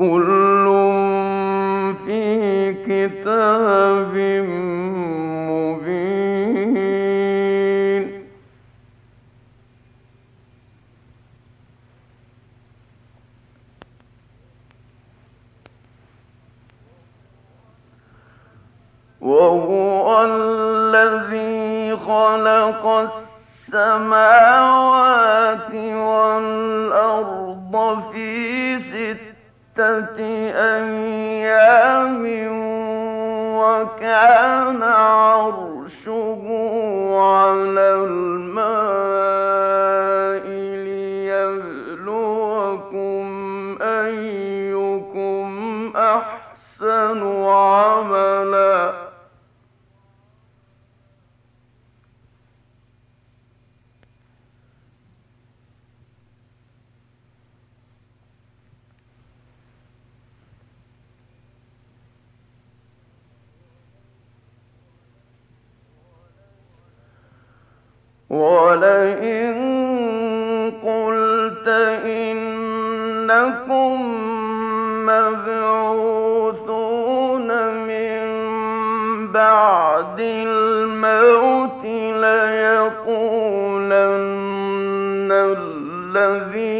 كل في كتاب مبين ولئن قلت إنكم مبعوثون من بعد الموت ليقولن الذين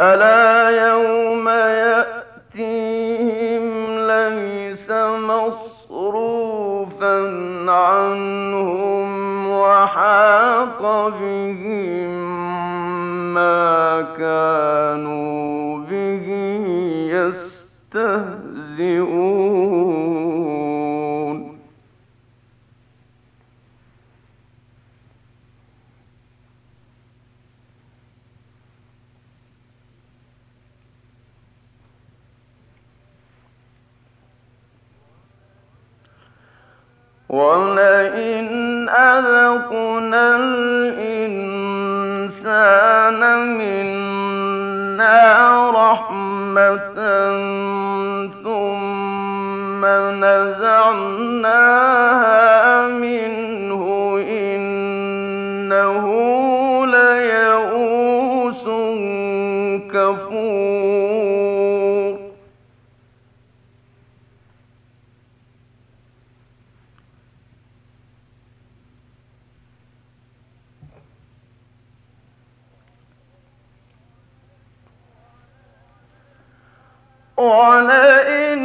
ألا يوم يأتيهم ليس مصروفا عنهم وحاق بهم ما كانوا به يستهزئون. ولئن الإنسان منا رحمة ثم نزعناها ولئن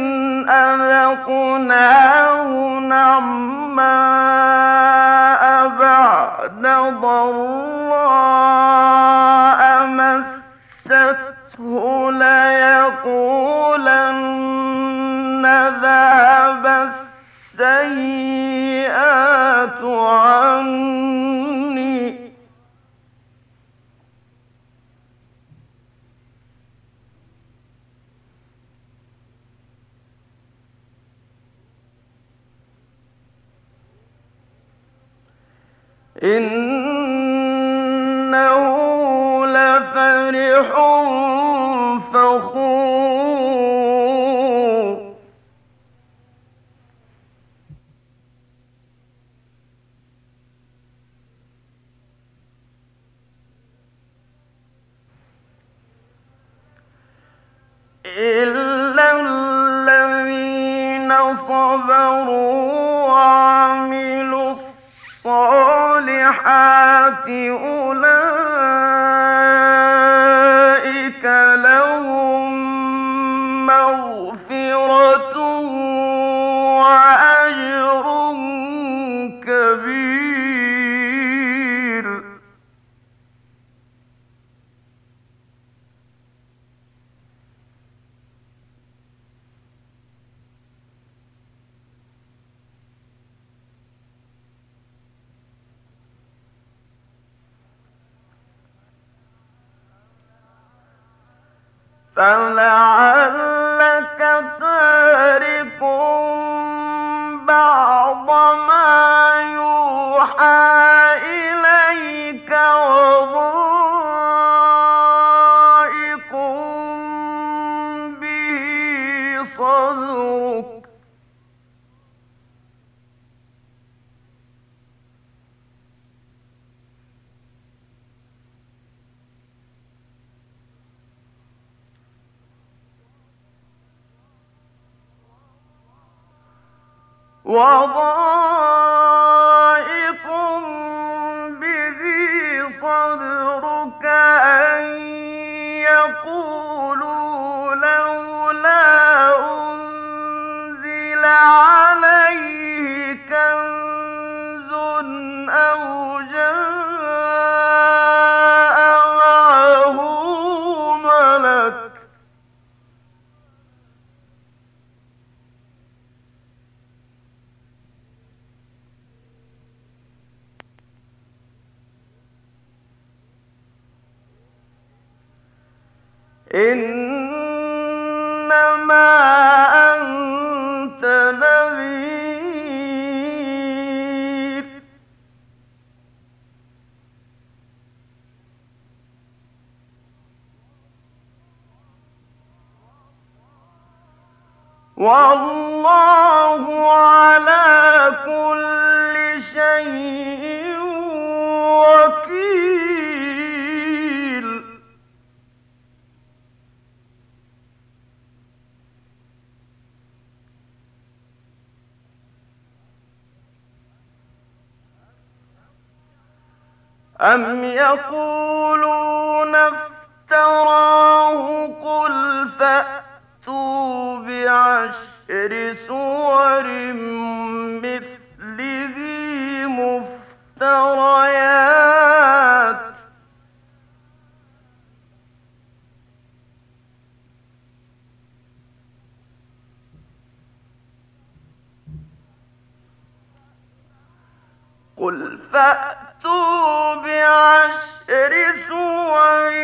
أذقناه نعماء إنه لفرح فخور. إلا الذين صبروا الصالحات فلعلك والله على كل شيء وكيل. أم يقولون افتراه قل فأتوا بعشر سور مثله مفتريات. قل فأتوا بعشر سور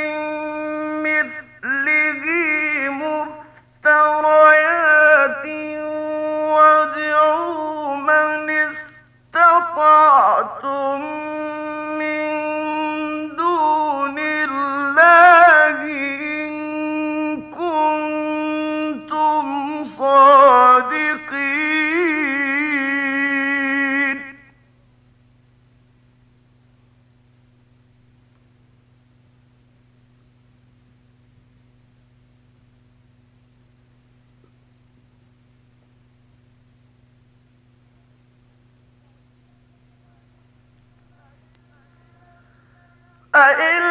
أئن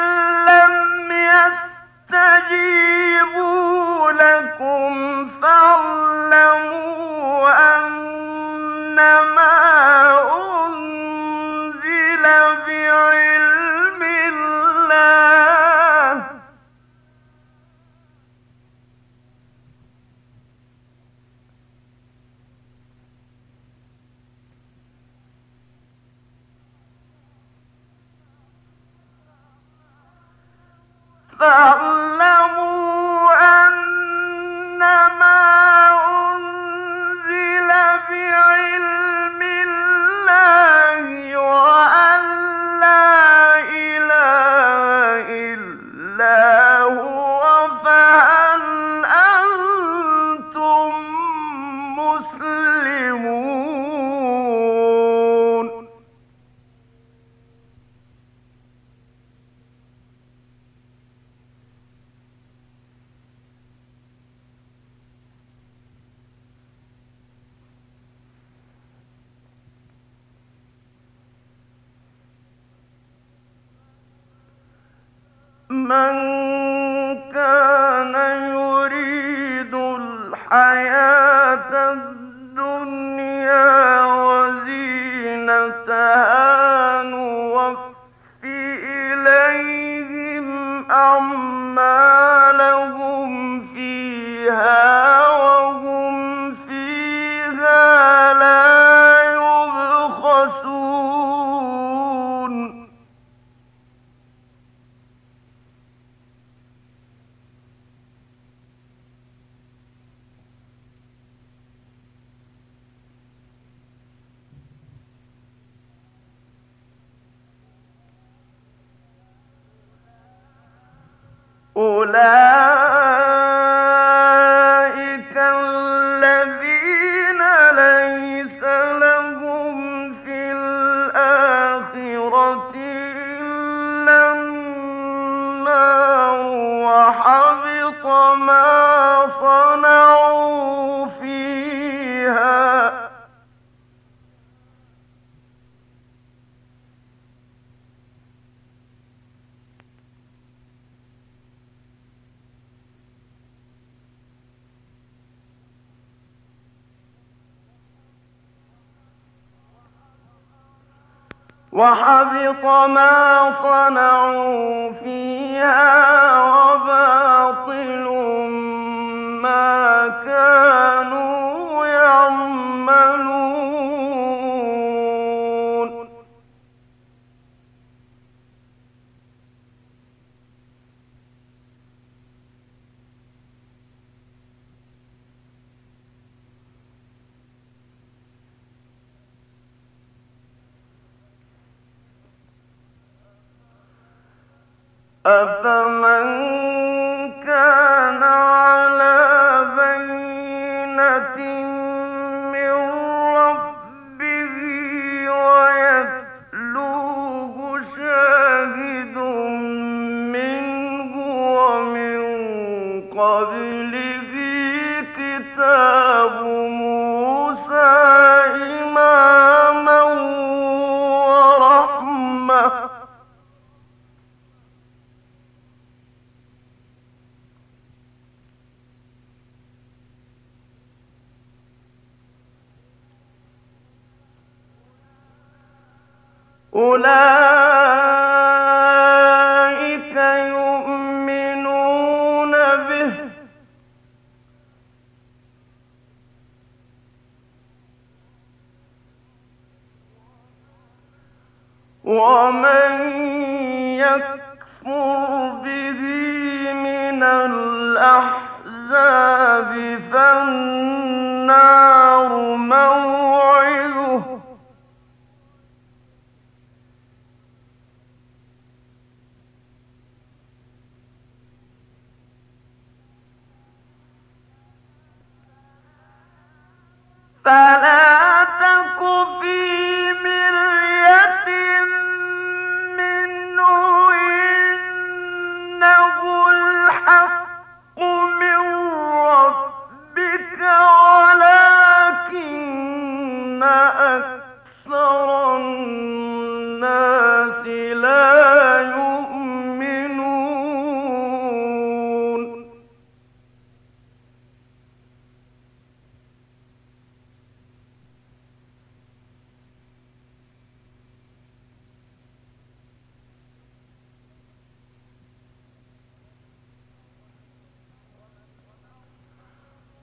فاعلموا من كان يريد الحياة الدنيا وحبط ما صنعوا فيها وباطل ما كان أفمن كان أولئك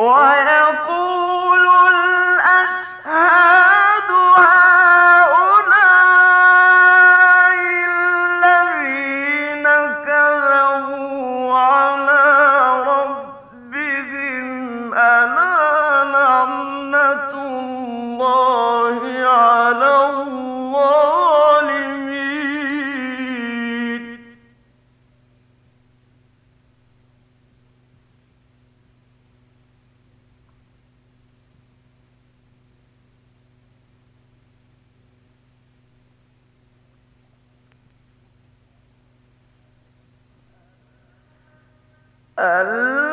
What. Allah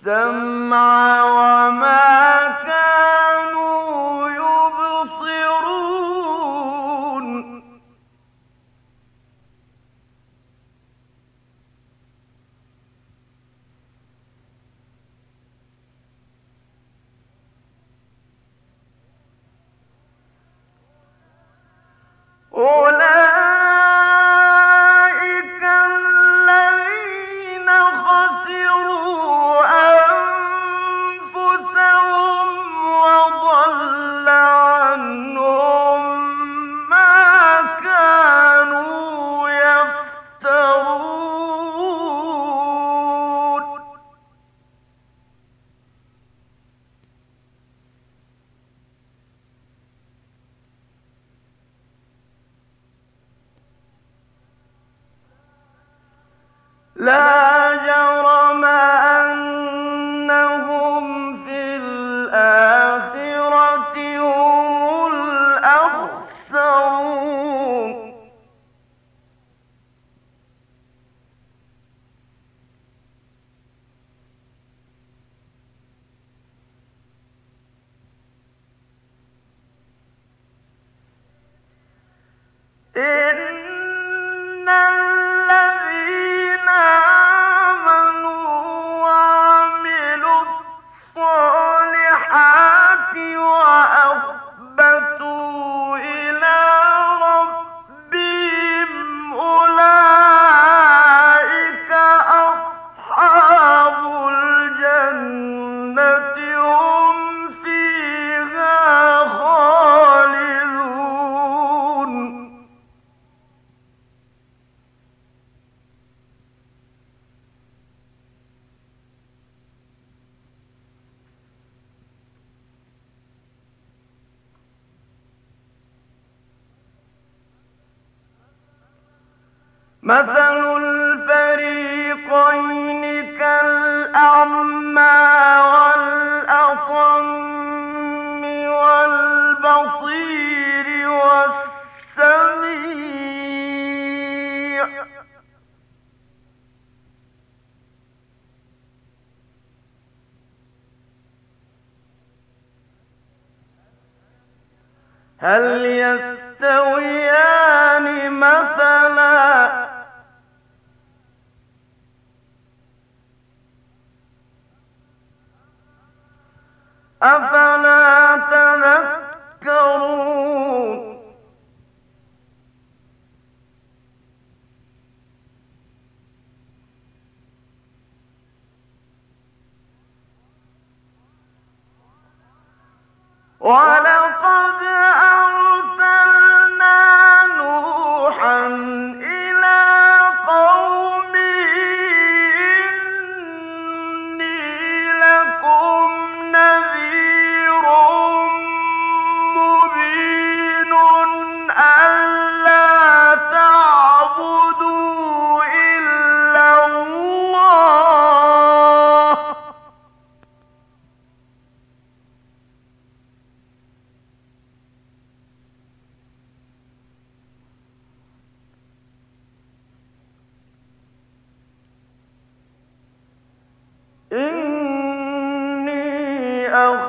السمع وما لا مثل الفريقين كالأعمى والأصم والبصير والسميع. هل يس i'm أخاف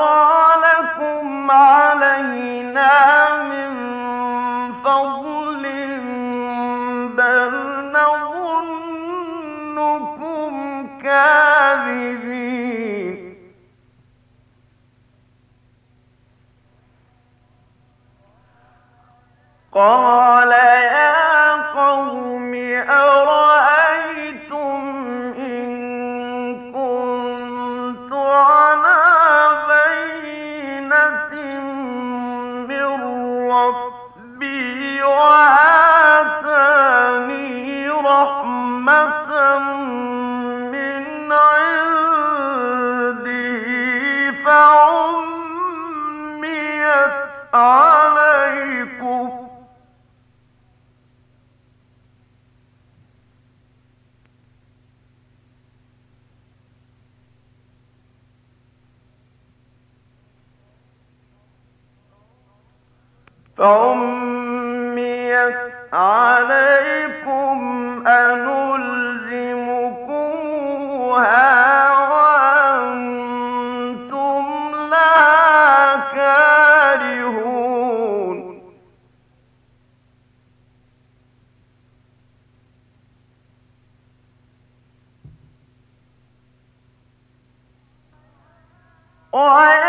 Or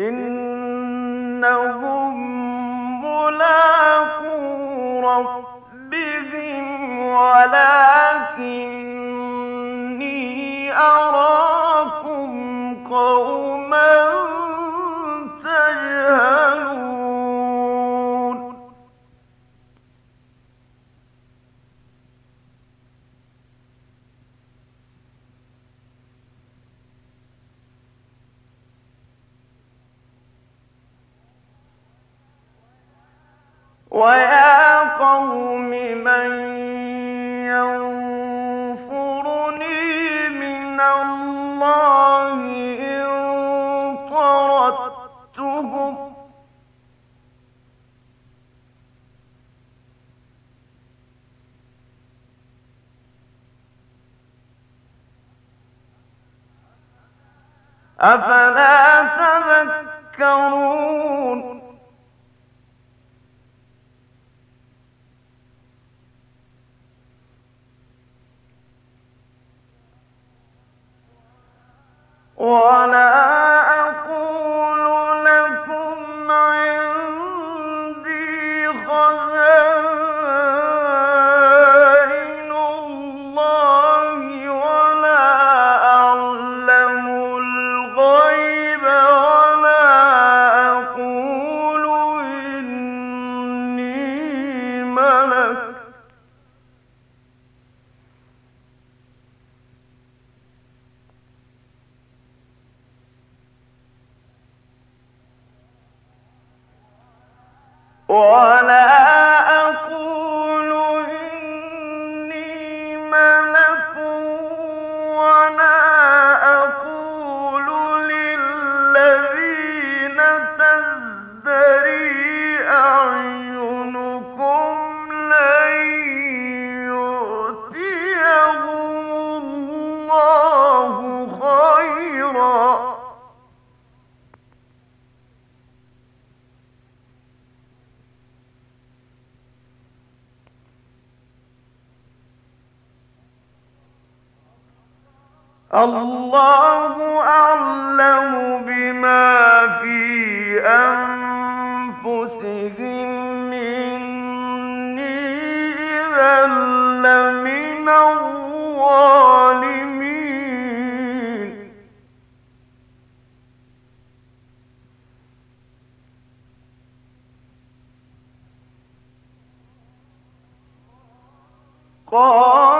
إن أفلا تذكرون؟ ولا ولا الله أعلم بما في أنفسهم. إني إذا لمن الظالمين. قالوا